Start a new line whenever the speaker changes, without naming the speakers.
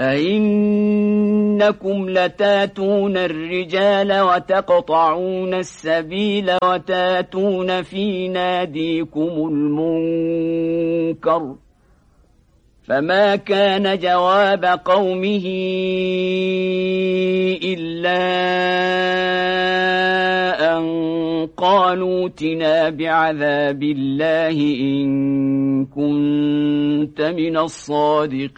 أئنكم لتاتون الرجال وتقطعون السبيل وتاتون في ناديكم المنكر فما كان جواب قومه إلا أن قالوا تنا بعذاب الله إن كنت من الصادقين.